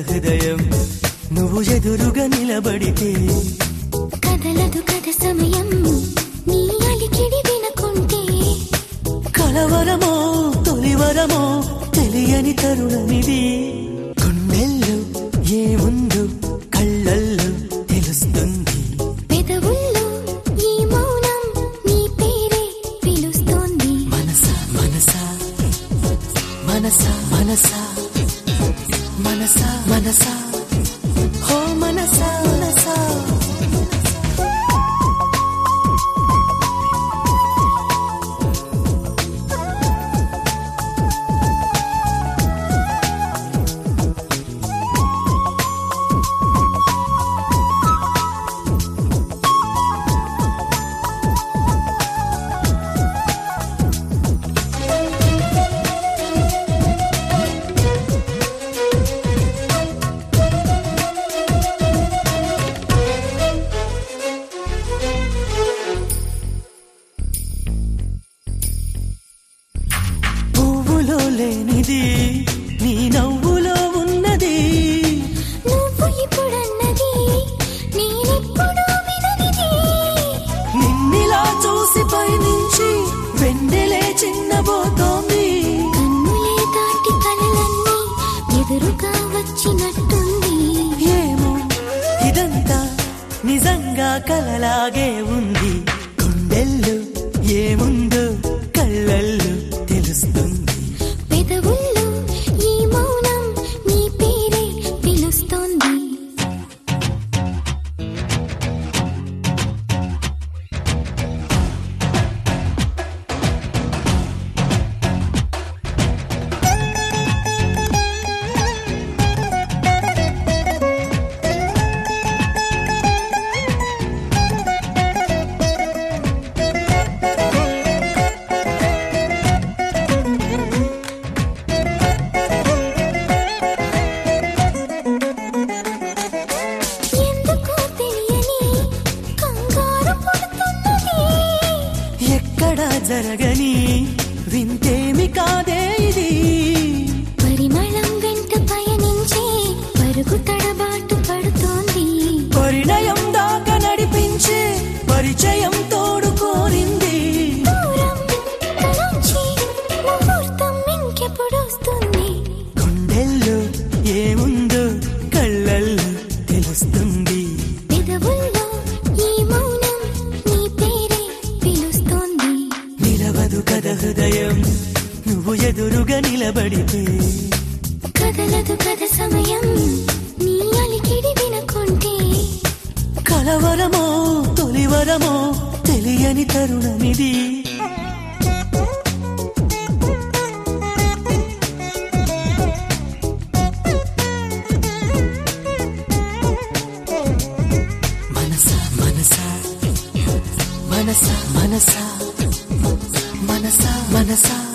హృదయం నువ్వు ఎదురుగా నిలబడితే. కదలదు కథ సమయం నీ అలికిడి వినకుంటే. కలవరమో తొలివరమో తెలియని తరుణమిది గుండెల్లో ఏముందో కళ్ళల్లో తెలుస్తుంది. పెదవుల్లో ఈ మౌనం నీ పేరే పిలుస్తోంది. మనసా మనసా మనసా మనసా. మనసా మనసా. హో మనసా. లేనిది నీ నవ్వులో ఉన్నది. నువ్వు ఇప్పుడన్నది నేనెప్పుడు విననిది. నిన్నిలా చూసి పైనుంచి వెన్నెలే చిన్నబోతోంది కన్నులే దాటి కలలన్నీ ఎదురుగా వచ్చినట్టుంది. ఏమో ఇదంతా నిజంగా కలలాగే ఉంది. గుండెల్లో ఏముందో కళ్ళల్లో జరగని వింతేమి కాదే? నిలవదు కథ హృదయం. నువ్వు ఎదురుగా నిలబడితే. కదలదు కథ సమయం. నీ అలికిడి వినకుంటే. కలవరమో తొలివరమో తెలియని తరుణమిది. మనసా మనసా మనసా మనసా. మనసా మనసా